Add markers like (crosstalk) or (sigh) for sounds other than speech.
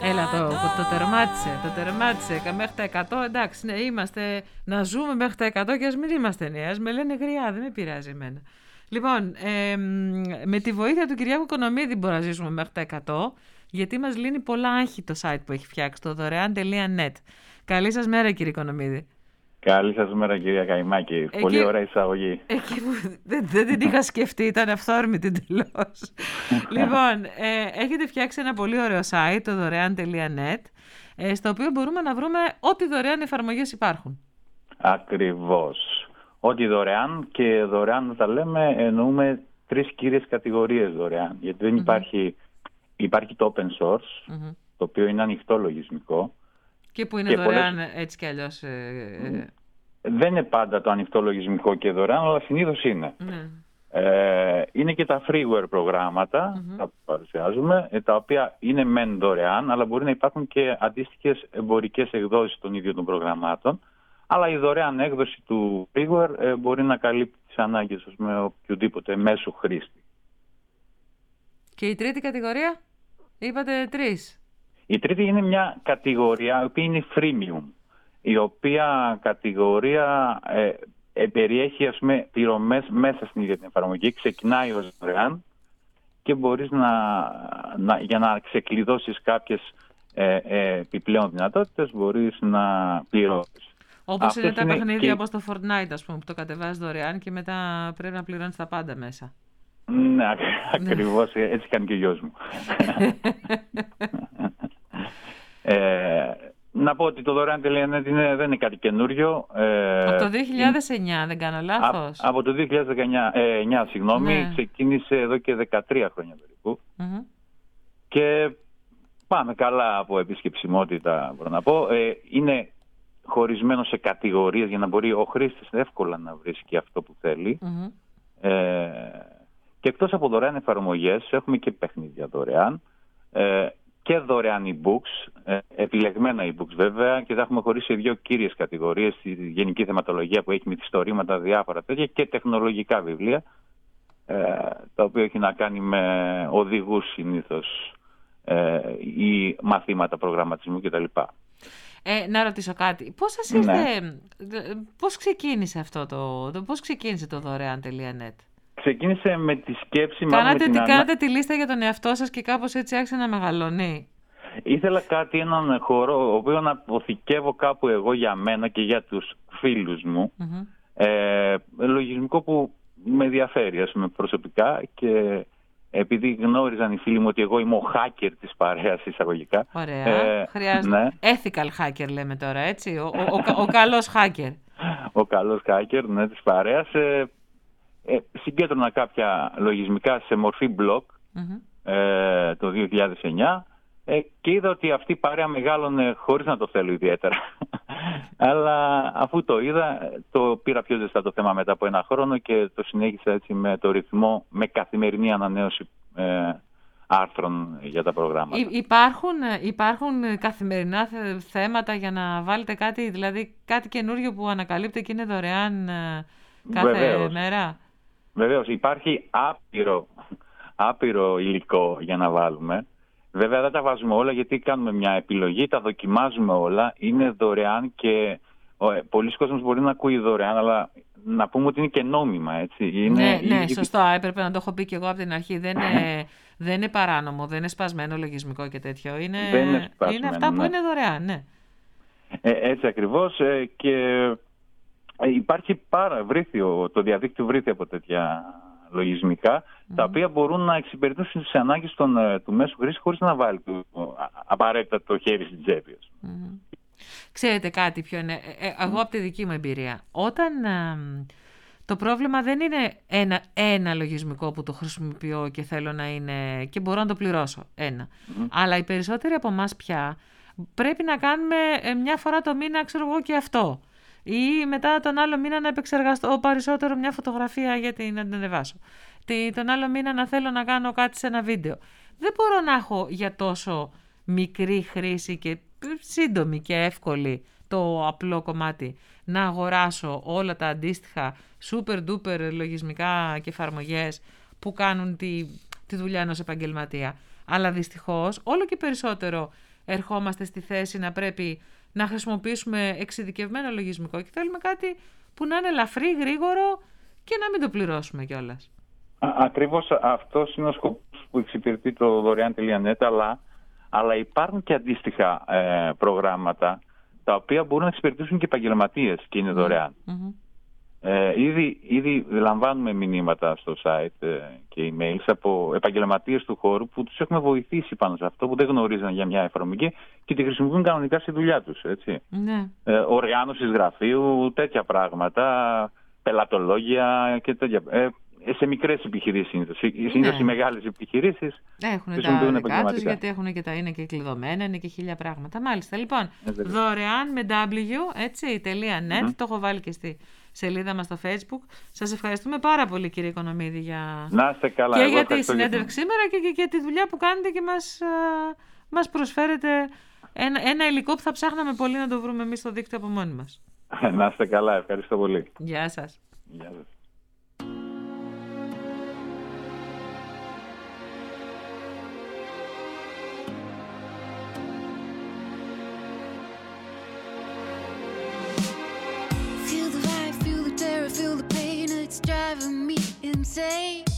Έλα το, το τερμάτισε, το τερμάτισε μέχρι τα 100 εντάξει ναι είμαστε να ζούμε μέχρι τα 100 και ας μην είμαστε νέες με λένε γριά δεν με πειράζει εμένα. Λοιπόν, ε, με τη βοήθεια του Κυριάκου Οικονομίδη μπορούμε να ζήσουμε μέχρι τα 100 γιατί μας λύνει πολλά άγχη το site που έχει φτιάξει το δωρεάν.net Καλή σας μέρα κύριε Οικονομίδη Καλή σας μέρα κυρία Καϊμάκη. Πολύ ωραία εισαγωγή. Εκεί που δεν, δεν την είχα σκεφτεί, ήταν αυθόρμητη τελώ. (laughs) λοιπόν, ε, έχετε φτιάξει ένα πολύ ωραίο site, το δωρεάν.net, ε, στο οποίο μπορούμε να βρούμε ό,τι δωρεάν εφαρμογές υπάρχουν. Ακριβώς. Ό,τι δωρεάν και δωρεάν τα λέμε εννοούμε τρεις κύριες κατηγορίες δωρεάν. Γιατί δεν υπάρχει, υπάρχει το open source, το οποίο είναι ανοιχτό λογισμικό, και που είναι και δωρεάν έτσι κι αλλιώς. Ε, ε, Δεν είναι πάντα το ανοιχτό λογισμικό και δωρεάν, αλλά συνήθως είναι. Ναι. Ε, είναι και τα freeware προγραμματα mm που παρουσιάζουμε, ε, τα οποία είναι μεν δωρεάν, αλλά μπορεί να υπάρχουν και αντίστοιχες εμπορικές εκδόσεις των ίδιων των προγραμμάτων. Αλλά η δωρεάν έκδοση του freeware μπορεί να καλύπτει τις ανάγκες με οποιοδήποτε μέσο χρήστη. Και η τρίτη κατηγορία, είπατε τρεις. Η τρίτη είναι μια κατηγορία, η οποία είναι freemium, η οποία κατηγορία ε, ε, περιέχει ας πούμε πληρωμές μέσα στην ίδια την εφαρμογή, ξεκινάει ως δωρεάν και μπορείς να, να, για να ξεκλειδώσεις κάποιες ε, ε, επιπλέον δυνατότητες μπορείς να πληρώσεις. Όπως είναι τα παιχνίδια και... όπως το Fortnite, ας πούμε, που το κατεβάζεις δωρεάν και μετά πρέπει να πληρώνεις τα πάντα μέσα. Ναι, ακριβώς. Έτσι κάνει και ο γιος μου. (laughs) (laughs) (laughs) Ε, να πω ότι το δωρεάν.net είναι, δεν είναι κάτι καινούριο. Ε, από το 2009, δεν κάνω λάθος. από το 2009, ε, συγγνώμη, ναι. ξεκίνησε εδώ και 13 χρόνια περίπου. Και πάμε καλά από επισκεψιμότητα, μπορώ να πω. Ε, είναι χωρισμένο σε κατηγορίες για να μπορεί ο χρήστης εύκολα να βρίσκει αυτό που θελει Ε, και εκτός από δωρεάν εφαρμογές έχουμε και παιχνίδια δωρεάν. Ε, και δωρεάν e-books, ε, επιλεγμένα e-books βέβαια και θα έχουμε χωρίσει δύο κύριες κατηγορίες, τη γενική θεματολογία που έχει μυθιστορήματα, διάφορα τέτοια και τεχνολογικά βιβλία, ε, τα οποία έχει να κάνει με οδηγούς συνήθως ε, ή μαθήματα προγραμματισμού κτλ. Ε, να ρωτήσω κάτι. Πώς σας ήρθε, ναι. πώς ξεκίνησε αυτό το, πώς ξεκίνησε το δωρεάν.net? Ξεκίνησε με τη σκέψη... Κάνατε, με την... κάνατε τη λίστα για τον εαυτό σας και κάπως έτσι άρχισε να μεγαλώνει. Ήθελα κάτι, έναν χώρο, ο οποίος να αποθηκεύω κάπου εγώ για μένα και για τους φίλους μου. ε, λογισμικό που με ενδιαφέρει, ας πούμε, προσωπικά και επειδή γνώριζαν οι φίλοι μου ότι εγώ είμαι ο hacker της παρέας εισαγωγικά. Ωραία. Ε, Χρειάζεται. Ναι. Ethical hacker λέμε τώρα, έτσι. Ο, ο, ο, ο καλός hacker. ο καλός hacker, ναι, της παρέας. Ε, ε, συγκέντρωνα κάποια λογισμικά σε μορφή blog ε, το 2009 ε, και είδα ότι αυτή η παρέα μεγάλωνε χωρίς να το θέλω ιδιαίτερα. (laughs) Αλλά αφού το είδα, το πήρα πιο ζεστά το θέμα μετά από ένα χρόνο και το συνέχισα έτσι με το ρυθμό, με καθημερινή ανανέωση ε, άρθρων για τα προγράμματα. Υπάρχουν, υπάρχουν καθημερινά θέματα για να βάλετε κάτι, δηλαδή κάτι καινούριο που ανακαλύπτει και είναι δωρεάν ε, κάθε μέρα; Βεβαίως υπάρχει άπειρο, άπειρο υλικό για να βάλουμε. Βέβαια δεν τα βάζουμε όλα γιατί κάνουμε μια επιλογή, τα δοκιμάζουμε όλα, είναι δωρεάν και ε, πολλοί κόσμος μπορεί να ακούει δωρεάν, αλλά να πούμε ότι είναι και νόμιμα, έτσι. Είναι, ναι, ναι, σωστό, έπρεπε να το έχω πει και εγώ από την αρχή. Δεν είναι, δεν είναι παράνομο, δεν είναι σπασμένο λογισμικό και τέτοιο. Είναι, δεν είναι, είναι αυτά ναι. που είναι δωρεάν, ναι. Ε, έτσι ακριβώς ε, και ε, υπάρχει πάρα βρήθιο, το διαδίκτυο βρήθη από τέτοια τα οποία μπορούν να εξυπηρετούν τις ανάγκες ε, του μέσου χρήσης χωρίς να βάλει το, απαραίτητα το χέρι στην τσέπη. Ξέρετε κάτι πιο είναι, ε, εγώ από τη δική μου εμπειρία, όταν το πρόβλημα δεν είναι ένα, ένα λογισμικό που το χρησιμοποιώ και θέλω να είναι και μπορώ να το πληρώσω, ένα. Αλλά οι περισσότεροι από εμάς πια πρέπει να κάνουμε μια φορά το μήνα, ξέρω εγώ και αυτό ή μετά τον άλλο μήνα να επεξεργαστώ περισσότερο μια φωτογραφία γιατί να την ανεβάσω. Τον άλλο μήνα να θέλω να κάνω κάτι σε ένα βίντεο. Δεν μπορώ να έχω για τόσο μικρή χρήση και σύντομη και εύκολη το απλό κομμάτι να αγοράσω όλα τα αντίστοιχα super duper λογισμικά και εφαρμογές που κάνουν τη, τη δουλειά ενός επαγγελματία. Αλλά δυστυχώς όλο και περισσότερο ερχόμαστε στη θέση να πρέπει να χρησιμοποιήσουμε εξειδικευμένο λογισμικό και θέλουμε κάτι που να είναι ελαφρύ, γρήγορο και να μην το πληρώσουμε κιόλας. Ακριβώς αυτός είναι ο σκοπός που εξυπηρετεί το δωρεάν.net αλλά, αλλά υπάρχουν και αντίστοιχα ε, προγράμματα τα οποία μπορούν να εξυπηρετήσουν και επαγγελματίες και είναι δωρεάν. Ε, ήδη, ήδη λαμβάνουμε μηνύματα στο site ε, και emails από επαγγελματίες του χώρου που τους έχουμε βοηθήσει πάνω σε αυτό, που δεν γνωρίζαν για μια εφαρμογή και τη χρησιμοποιούν κανονικά στη δουλειά τους. Ναι. Ε, οργάνωσης γραφείου, τέτοια πράγματα, πελατολόγια και τέτοια. Ε, σε μικρές επιχειρήσεις συνήθως. Συνήθω ναι. οι μεγάλες επιχειρήσεις έχουν τα δικά τους, γιατί έχουν και τα είναι και κλειδωμένα, είναι και χίλια πράγματα. Μάλιστα. Λοιπόν, δωρεάν με W, έτσι, .net, το έχω βάλει και στη σελίδα μας στο facebook. Σας ευχαριστούμε πάρα πολύ κύριε Οικονομίδη για... Να είστε καλά. Και για τη συνέντευξη σήμερα και, για τη δουλειά που κάνετε και μας, μας προσφέρετε ένα, ένα υλικό που θα ψάχναμε πολύ να το βρούμε εμείς στο δίκτυο από μόνοι μας. Να είστε καλά. Ευχαριστώ πολύ. Γεια σας. Γεια σας. compensate